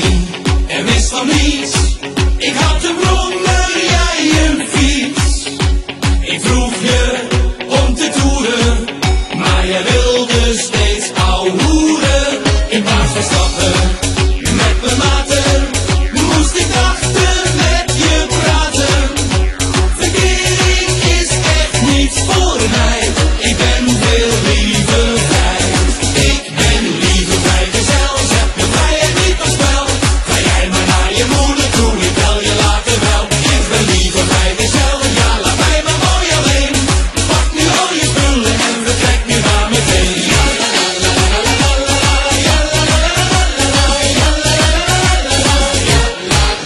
zien. Er is van niets. Ik had een brommer, jij een fiets. Ik vroeg je om te toeren, maar je wilde steeds ouder. hoeren. In plaats van